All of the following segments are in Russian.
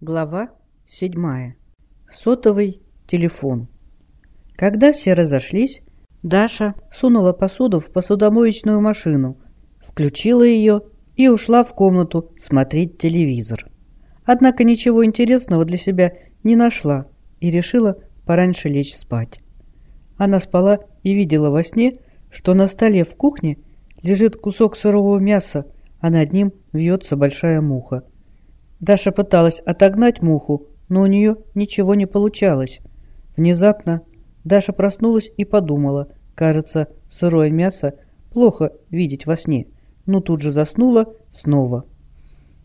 Глава седьмая. Сотовый телефон. Когда все разошлись, Даша сунула посуду в посудомоечную машину, включила ее и ушла в комнату смотреть телевизор. Однако ничего интересного для себя не нашла и решила пораньше лечь спать. Она спала и видела во сне, что на столе в кухне лежит кусок сырого мяса, а над ним вьется большая муха. Даша пыталась отогнать муху, но у нее ничего не получалось. Внезапно Даша проснулась и подумала, кажется, сырое мясо плохо видеть во сне, но тут же заснула снова.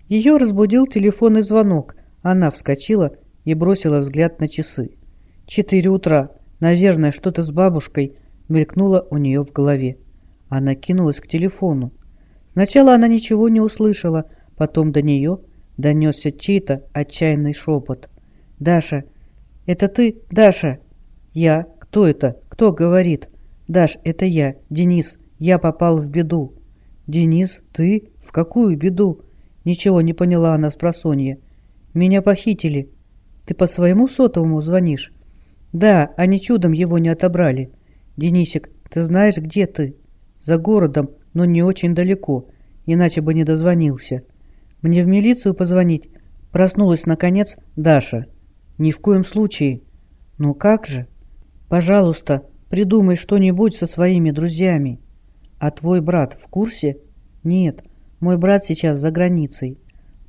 Ее разбудил телефонный звонок. Она вскочила и бросила взгляд на часы. Четыре утра. Наверное, что-то с бабушкой мелькнуло у нее в голове. Она кинулась к телефону. Сначала она ничего не услышала, потом до нее – Донесся чей-то отчаянный шепот. «Даша! Это ты, Даша?» «Я? Кто это? Кто говорит?» «Даш, это я, Денис. Я попал в беду». «Денис, ты? В какую беду?» Ничего не поняла она с просонья. «Меня похитили. Ты по своему сотовому звонишь?» «Да, они чудом его не отобрали. Денисик, ты знаешь, где ты?» «За городом, но не очень далеко, иначе бы не дозвонился». Мне в милицию позвонить?» Проснулась, наконец, Даша. «Ни в коем случае». «Ну как же?» «Пожалуйста, придумай что-нибудь со своими друзьями». «А твой брат в курсе?» «Нет, мой брат сейчас за границей».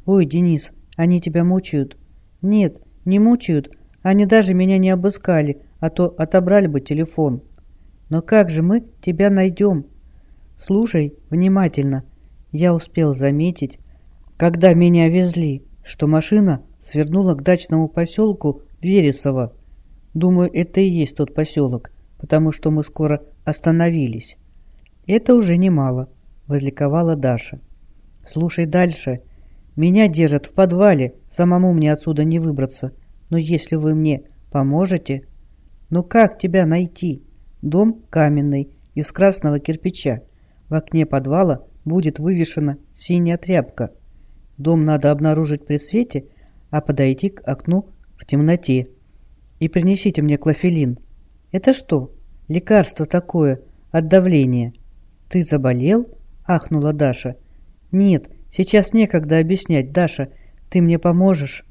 «Ой, Денис, они тебя мучают». «Нет, не мучают. Они даже меня не обыскали, а то отобрали бы телефон». «Но как же мы тебя найдем?» «Слушай внимательно. Я успел заметить, когда меня везли, что машина свернула к дачному поселку Вересово. Думаю, это и есть тот поселок, потому что мы скоро остановились. Это уже немало, возликовала Даша. Слушай дальше. Меня держат в подвале, самому мне отсюда не выбраться. Но если вы мне поможете... Ну как тебя найти? Дом каменный, из красного кирпича. В окне подвала будет вывешена синяя тряпка – Дом надо обнаружить при свете, а подойти к окну в темноте. И принесите мне клофелин. Это что? Лекарство такое, от давления. Ты заболел? Ахнула Даша. Нет, сейчас некогда объяснять, Даша. Ты мне поможешь?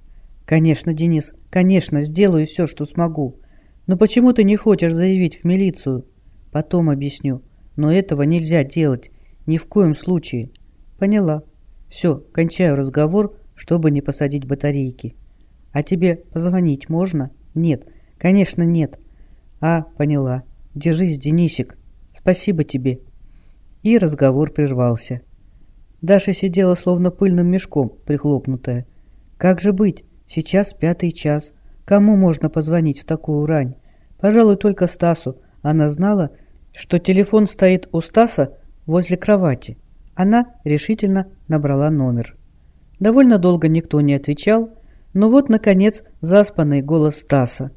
Конечно, Денис, конечно, сделаю все, что смогу. Но почему ты не хочешь заявить в милицию? Потом объясню. Но этого нельзя делать. Ни в коем случае. Поняла. Все, кончаю разговор, чтобы не посадить батарейки. А тебе позвонить можно? Нет, конечно нет. А, поняла. Держись, Денисик. Спасибо тебе. И разговор прервался. Даша сидела словно пыльным мешком, прихлопнутая. Как же быть? Сейчас пятый час. Кому можно позвонить в такую рань? Пожалуй, только Стасу. Она знала, что телефон стоит у Стаса возле кровати. Она решительно набрала номер. Довольно долго никто не отвечал, но вот, наконец, заспанный голос Стаса.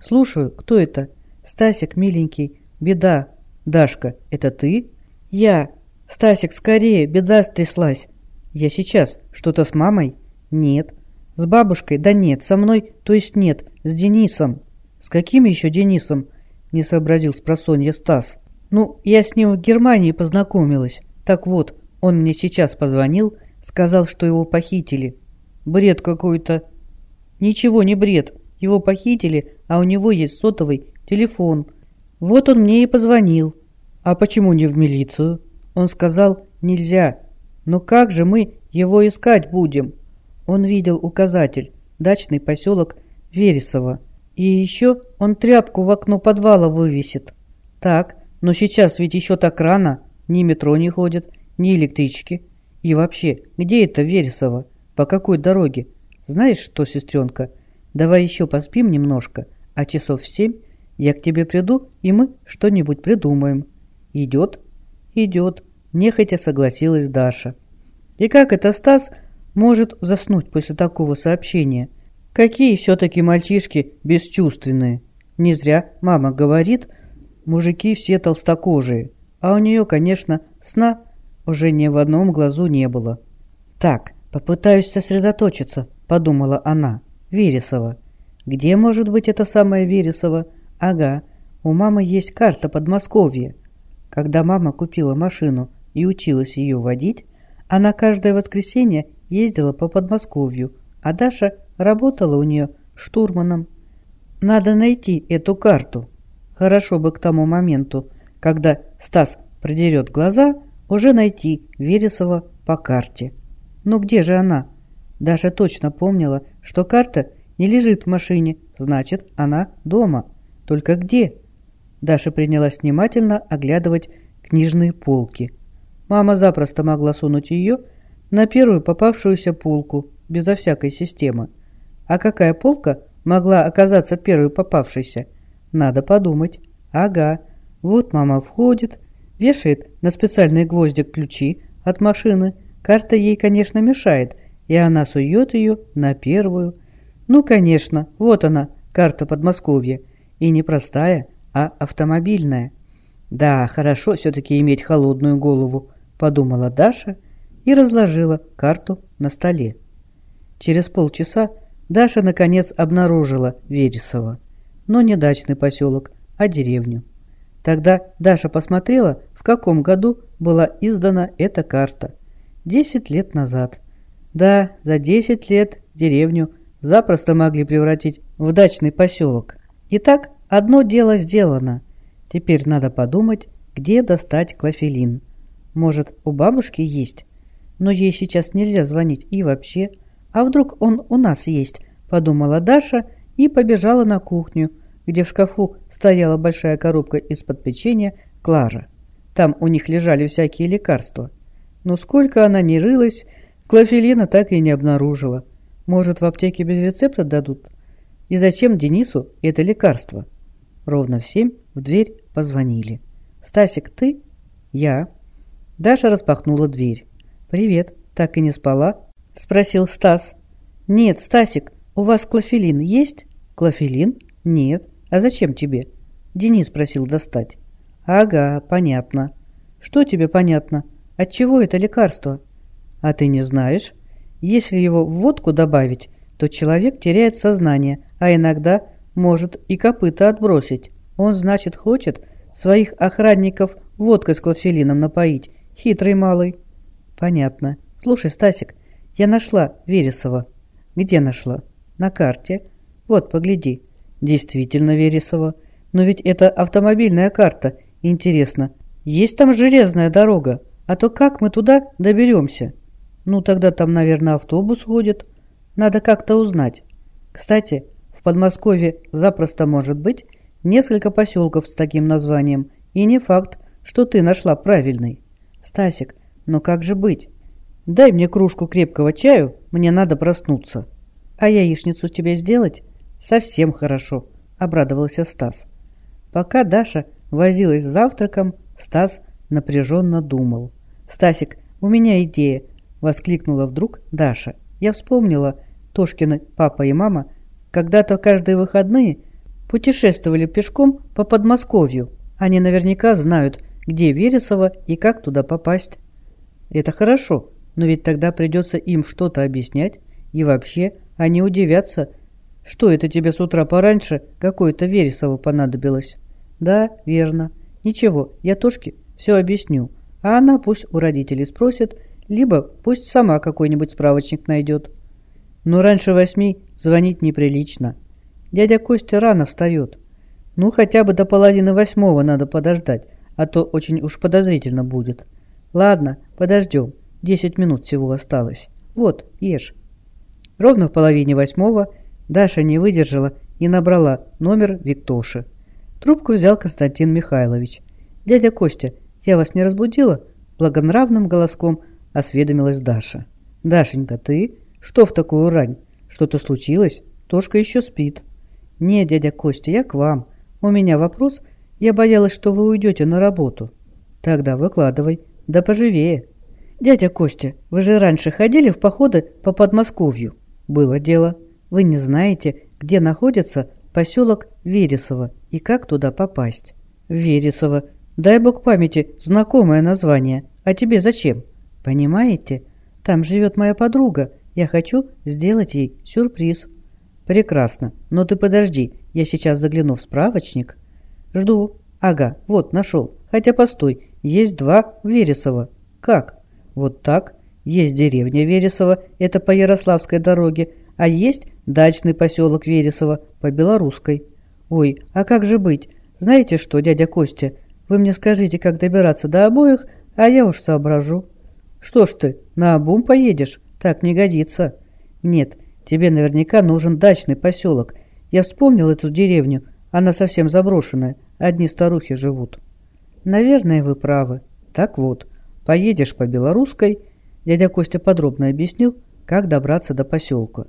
«Слушаю, кто это?» «Стасик, миленький, беда. Дашка, это ты?» «Я. Стасик, скорее, беда стряслась». «Я сейчас. Что-то с мамой?» «Нет». «С бабушкой?» «Да нет, со мной, то есть нет, с Денисом». «С каким еще Денисом?» — не сообразил спросонья Стас. «Ну, я с ним в Германии познакомилась. Так вот, он мне сейчас позвонил, сказал, что его похитили. Бред какой-то. Ничего не бред. Его похитили, а у него есть сотовый телефон. Вот он мне и позвонил. А почему не в милицию? Он сказал, нельзя. Но как же мы его искать будем? Он видел указатель. Дачный поселок Вересово. И еще он тряпку в окно подвала вывесит. Так, но сейчас ведь еще так рано. Ни метро не ходит, ни электрички. И вообще, где это Вересово? По какой дороге? Знаешь что, сестренка, давай еще поспим немножко, а часов в семь я к тебе приду, и мы что-нибудь придумаем. Идет? Идет. Нехотя согласилась Даша. И как это Стас может заснуть после такого сообщения? Какие все-таки мальчишки бесчувственные. Не зря мама говорит, мужики все толстокожие. А у нее, конечно, сна уже ни в одном глазу не было. «Так, попытаюсь сосредоточиться», — подумала она. Вересова. Где может быть это самое Вересова? Ага, у мамы есть карта Подмосковья. Когда мама купила машину и училась ее водить, она каждое воскресенье ездила по Подмосковью, а Даша работала у нее штурманом. Надо найти эту карту. Хорошо бы к тому моменту, когда Стас придерет глаза, уже найти Вересова по карте. Но где же она? Даша точно помнила, что карта не лежит в машине, значит, она дома. Только где? Даша принялась внимательно оглядывать книжные полки. Мама запросто могла сунуть ее на первую попавшуюся полку, безо всякой системы. А какая полка могла оказаться первой попавшейся? Надо подумать. Ага, вот мама входит, вешает на специальный гвоздик ключи от машины. Карта ей, конечно, мешает, и она сует ее на первую. Ну, конечно, вот она, карта Подмосковья. И не простая, а автомобильная. Да, хорошо все-таки иметь холодную голову, подумала Даша и разложила карту на столе. Через полчаса Даша наконец обнаружила Вересова, но не дачный поселок, а деревню. Тогда Даша посмотрела, в каком году была издана эта карта. Десять лет назад. Да, за десять лет деревню запросто могли превратить в дачный поселок. Итак, одно дело сделано. Теперь надо подумать, где достать клофелин. Может, у бабушки есть? Но ей сейчас нельзя звонить и вообще. А вдруг он у нас есть? Подумала Даша и побежала на кухню, где в шкафу стояла большая коробка из-под печенья Клара. Там у них лежали всякие лекарства. Но сколько она ни рылась, клофелина так и не обнаружила. Может, в аптеке без рецепта дадут? И зачем Денису это лекарство? Ровно в семь в дверь позвонили. «Стасик, ты?» «Я». Даша распахнула дверь. «Привет, так и не спала?» – спросил Стас. «Нет, Стасик, у вас клофелин есть?» «Клофелин? Нет. А зачем тебе?» Денис просил достать. «Ага, понятно». «Что тебе понятно? От чего это лекарство?» «А ты не знаешь?» Если его в водку добавить, то человек теряет сознание, а иногда может и копыта отбросить. Он, значит, хочет своих охранников водкой с клофелином напоить. Хитрый малый. Понятно. Слушай, Стасик, я нашла Вересова. Где нашла? На карте. Вот, погляди. Действительно Вересова. Но ведь это автомобильная карта. Интересно, есть там железная дорога? А то как мы туда доберемся? Ну, тогда там, наверное, автобус ходит. Надо как-то узнать. Кстати, в Подмосковье запросто может быть несколько поселков с таким названием, и не факт, что ты нашла правильный. Стасик, но как же быть? Дай мне кружку крепкого чаю, мне надо проснуться. А яичницу тебе сделать? Совсем хорошо, обрадовался Стас. Пока Даша возилась с завтраком, Стас напряженно думал. «Стасик, у меня идея. Воскликнула вдруг Даша. Я вспомнила, Тошкины папа и мама когда-то каждые выходные путешествовали пешком по Подмосковью. Они наверняка знают, где Вересово и как туда попасть. Это хорошо, но ведь тогда придется им что-то объяснять. И вообще, они удивятся, что это тебе с утра пораньше какое-то Вересово понадобилось. Да, верно. Ничего, я Тошке все объясню, а она пусть у родителей спросит, либо пусть сама какой-нибудь справочник найдет. Но раньше восьми звонить неприлично. Дядя Костя рано встает. Ну, хотя бы до половины восьмого надо подождать, а то очень уж подозрительно будет. Ладно, подождем. Десять минут всего осталось. Вот, ешь. Ровно в половине восьмого Даша не выдержала и набрала номер Виктоши. Трубку взял Константин Михайлович. «Дядя Костя, я вас не разбудила?» Благонравным голоском – осведомилась Даша. «Дашенька, ты? Что в такую рань? Что-то случилось? Тошка еще спит». «Не, дядя Костя, я к вам. У меня вопрос. Я боялась, что вы уйдете на работу». «Тогда выкладывай. Да поживее». «Дядя Костя, вы же раньше ходили в походы по Подмосковью?» «Было дело. Вы не знаете, где находится поселок Вересово и как туда попасть?» «Вересово. Дай бог памяти, знакомое название. А тебе зачем?» «Понимаете? Там живет моя подруга, Я хочу сделать ей сюрприз». «Прекрасно. Но ты подожди, я сейчас загляну в справочник». «Жду. Ага, вот, нашел. Хотя постой, есть два Вересова». «Как?» «Вот так. Есть деревня Вересова, это по Ярославской дороге, а есть дачный поселок Вересова по Белорусской. Ой, а как же быть? Знаете что, дядя Костя, вы мне скажите, как добираться до обоих, а я уж соображу». «Что ж ты, на обум поедешь? Так не годится». «Нет, тебе наверняка нужен дачный поселок. Я вспомнил эту деревню, она совсем заброшенная, одни старухи живут». «Наверное, вы правы. Так вот, поедешь по Белорусской...» Дядя Костя подробно объяснил, как добраться до поселка.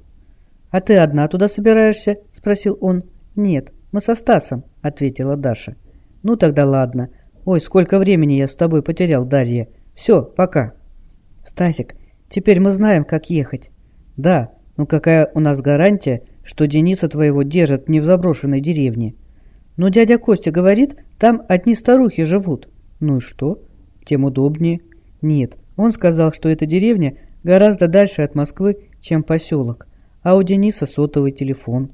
«А ты одна туда собираешься?» – спросил он. «Нет, мы со Стасом», – ответила Даша. «Ну тогда ладно. Ой, сколько времени я с тобой потерял, Дарья. Все, пока». «Стасик, теперь мы знаем, как ехать». «Да, но какая у нас гарантия, что Дениса твоего держат не в заброшенной деревне?» «Ну, дядя Костя говорит, там одни старухи живут». «Ну и что? Тем удобнее». «Нет, он сказал, что эта деревня гораздо дальше от Москвы, чем поселок, а у Дениса сотовый телефон».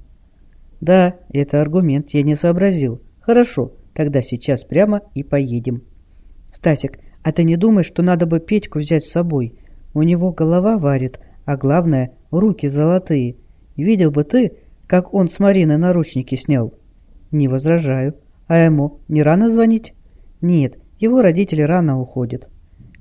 «Да, это аргумент, я не сообразил. Хорошо, тогда сейчас прямо и поедем». «Стасик, а ты не думаешь, что надо бы Петьку взять с собой? У него голова варит, а главное, руки золотые. Видел бы ты, как он с Мариной наручники снял?» «Не возражаю. А ему не рано звонить?» «Нет, его родители рано уходят».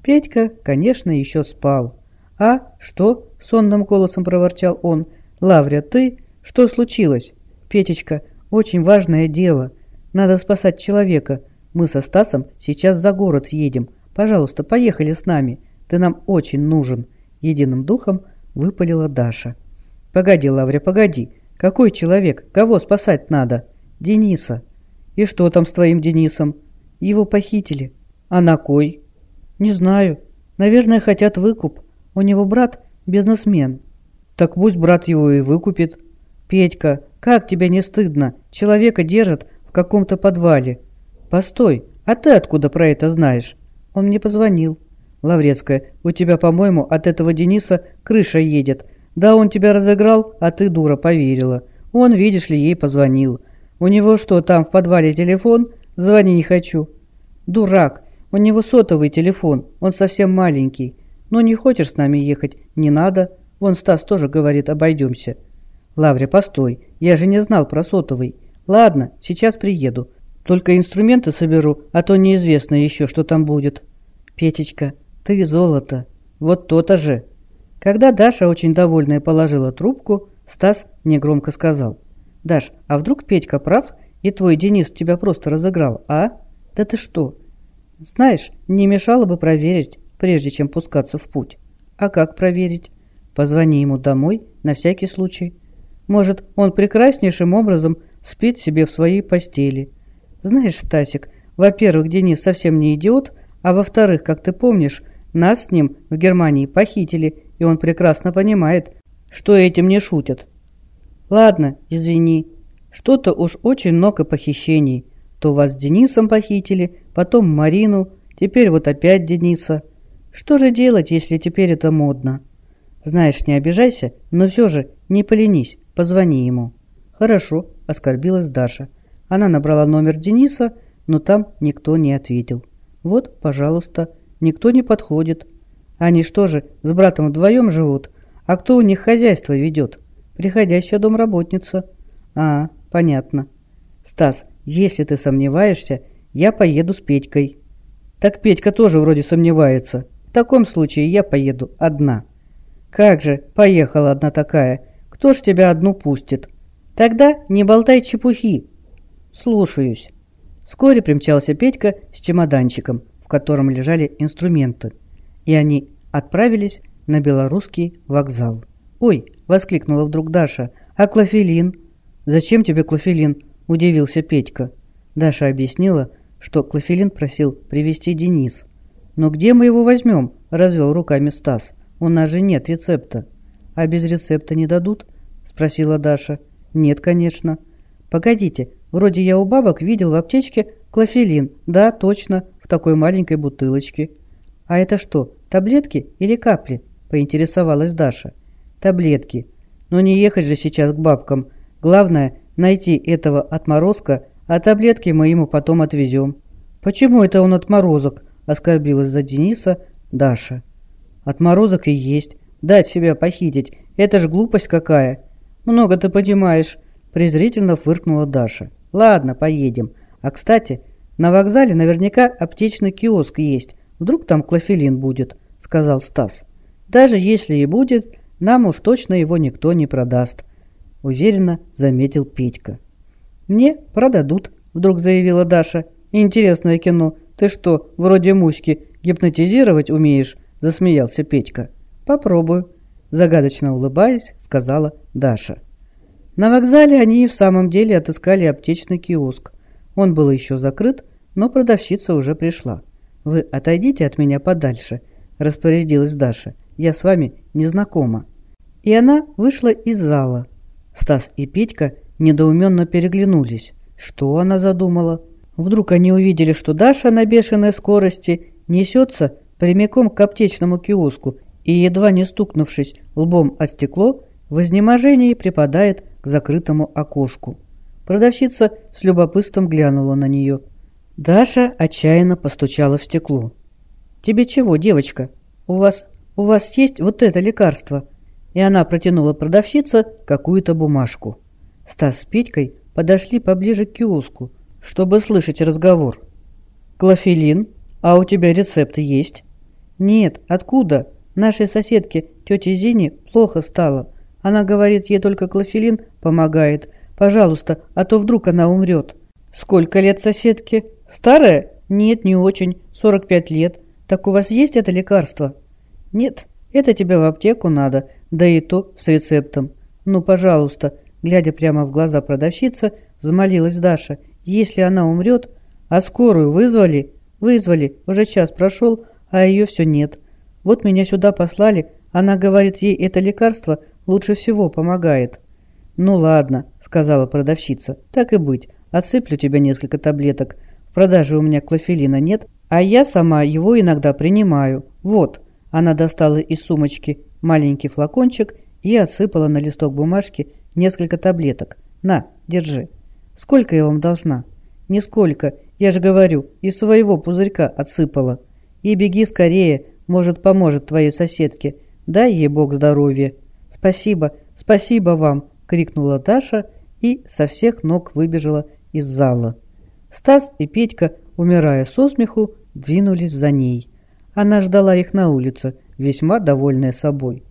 Петька, конечно, еще спал. «А, что?» — сонным голосом проворчал он. «Лавря, ты? Что случилось?» «Петечка, очень важное дело. Надо спасать человека. Мы со Стасом сейчас за город едем. Пожалуйста, поехали с нами. Ты нам очень нужен». Единым духом выпалила Даша. «Погоди, Лавря, погоди. Какой человек? Кого спасать надо?» «Дениса». «И что там с твоим Денисом?» «Его похитили». «А на кой?» «Не знаю. Наверное, хотят выкуп. У него брат бизнесмен». «Так пусть брат его и выкупит». «Петька, как тебе не стыдно? Человека держат в каком-то подвале». «Постой, а ты откуда про это знаешь?» «Он мне позвонил». «Лаврецкая, у тебя, по-моему, от этого Дениса крыша едет. Да, он тебя разыграл, а ты, дура, поверила. Он, видишь ли, ей позвонил. У него что, там в подвале телефон? Звони не хочу». «Дурак, у него сотовый телефон, он совсем маленький. Но не хочешь с нами ехать? Не надо. Вон Стас тоже говорит, обойдемся. Лавря, постой, я же не знал про сотовый. Ладно, сейчас приеду. Только инструменты соберу, а то неизвестно еще, что там будет. Петечка, ты золото. Вот то-то же. Когда Даша, очень довольная, положила трубку, Стас негромко сказал. «Даш, а вдруг Петька прав, и твой Денис тебя просто разыграл, а? Да ты что? Знаешь, не мешало бы проверить, прежде чем пускаться в путь. А как проверить? Позвони ему домой, на всякий случай. Может, он прекраснейшим образом спит себе в своей постели. Знаешь, Стасик, во-первых, Денис совсем не идиот, а во-вторых, как ты помнишь, нас с ним в Германии похитили, и он прекрасно понимает, что этим не шутят. Ладно, извини, что-то уж очень много похищений. То вас с Денисом похитили, потом Марину, теперь вот опять Дениса. Что же делать, если теперь это модно? Знаешь, не обижайся, но все же не поленись, позвони ему. Хорошо, оскорбилась Даша. Она набрала номер Дениса, но там никто не ответил. Вот, пожалуйста, никто не подходит. Они что же, с братом вдвоем живут? А кто у них хозяйство ведет? Приходящая домработница. А, понятно. Стас, если ты сомневаешься, я поеду с Петькой. Так Петька тоже вроде сомневается. В таком случае я поеду одна. Как же, поехала одна такая. Кто ж тебя одну пустит? Тогда не болтай чепухи. Слушаюсь. Вскоре примчался Петька с чемоданчиком, в котором лежали инструменты, и они отправились на белорусский вокзал. «Ой!» — воскликнула вдруг Даша. «А клофелин?» «Зачем тебе клофелин?» – удивился Петька. Даша объяснила, что Клофелин просил привезти Денис. «Но где мы его возьмем?» – развел руками Стас. «У нас же нет рецепта». «А без рецепта не дадут?» – спросила Даша. «Нет, конечно». «Погодите, вроде я у бабок видел в аптечке клофелин. Да, точно, в такой маленькой бутылочке». «А это что, таблетки или капли?» – поинтересовалась Даша. таблетки. Но не ехать же сейчас к бабкам. Главное, найти этого отморозка, а таблетки мы ему потом отвезем». «Почему это он отморозок?» – оскорбилась за Дениса Даша. «Отморозок и есть. Дать себя похитить. Это ж глупость какая!» «Много ты понимаешь», – презрительно фыркнула Даша. «Ладно, поедем. А, кстати, на вокзале наверняка аптечный киоск есть. Вдруг там клофелин будет», – сказал Стас. «Даже если и будет, нам уж точно его никто не продаст», – уверенно заметил Петька. «Мне продадут», – вдруг заявила Даша. «Интересное кино. Ты что, вроде Муськи, гипнотизировать умеешь?» – засмеялся Петька. «Попробую», – загадочно улыбаясь, сказала Даша. На вокзале они и в самом деле отыскали аптечный киоск. Он был еще закрыт, но продавщица уже пришла. «Вы отойдите от меня подальше», – распорядилась Даша. «Я с вами не знакома». И она вышла из зала. Стас и Петька недоуменно переглянулись. Что она задумала? Вдруг они увидели, что Даша на бешеной скорости несется прямиком к аптечному киоску и, едва не стукнувшись лбом о стекло, в изнеможении припадает к закрытому окошку. Продавщица с любопытством глянула на нее. Даша отчаянно постучала в стекло. «Тебе чего, девочка? У вас, у вас есть вот это лекарство?» И она протянула продавщице какую-то бумажку. Стас с Петькой подошли поближе к киоску, чтобы слышать разговор. «Клофелин? А у тебя рецепт есть?» «Нет, откуда? Нашей соседке, тете Зине, плохо стало. Она говорит, ей только клофелин помогает. Пожалуйста, а то вдруг она умрет». «Сколько лет соседке? Старая?» «Нет, не очень. 45 лет. Так у вас есть это лекарство?» «Нет, это тебе в аптеку надо, да и то с рецептом. Ну, пожалуйста». Глядя прямо в глаза продавщица, замолилась Даша. «Если она умрет, а скорую вызвали?» «Вызвали. Уже час прошел, а ее все нет. Вот меня сюда послали. Она говорит, ей это лекарство лучше всего помогает». «Ну ладно», — сказала продавщица. «Так и быть. Отсыплю тебе несколько таблеток. В продаже у меня клофелина нет, а я сама его иногда принимаю. Вот». Она достала из сумочки маленький флакончик и отсыпала на листок бумажки несколько таблеток. «На, держи». «Сколько я вам должна?» «Нисколько. Я же говорю, из своего пузырька отсыпала. И беги скорее, может, поможет твоей соседке. Дай ей Бог здоровья». «Спасибо, спасибо вам!» — крикнула Даша и со всех ног выбежала из зала. Стас и Петька, умирая со смеху, двинулись за ней. Она ждала их на улице, весьма довольная собой.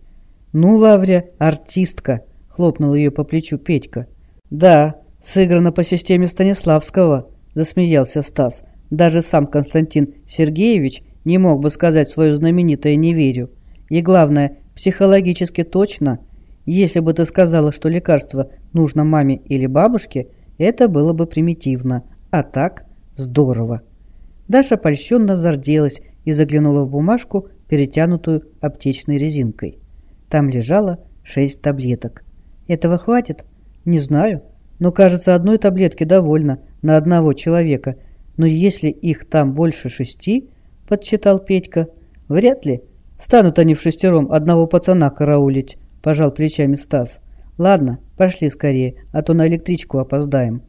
«Ну, Лаврия, артистка!» — хлопнул ее по плечу Петька. «Да, сыграно по системе Станиславского», — засмеялся Стас. «Даже сам Константин Сергеевич не мог бы сказать свое знаменитое «не верю». И главное, психологически точно. Если бы ты сказала, что лекарство нужно маме или бабушке, это было бы примитивно. А так здорово. Даша польщенно зарделась и заглянула в бумажку, перетянутую аптечной резинкой. Там лежало шесть таблеток. Этого хватит? Не знаю. Но, кажется, одной таблетки довольно на одного человека. Но если их там больше шести, подсчитал Петька, вряд ли. Станут они в шестером одного пацана караулить, пожал плечами Стас. Ладно, пошли скорее, а то на электричку опоздаем.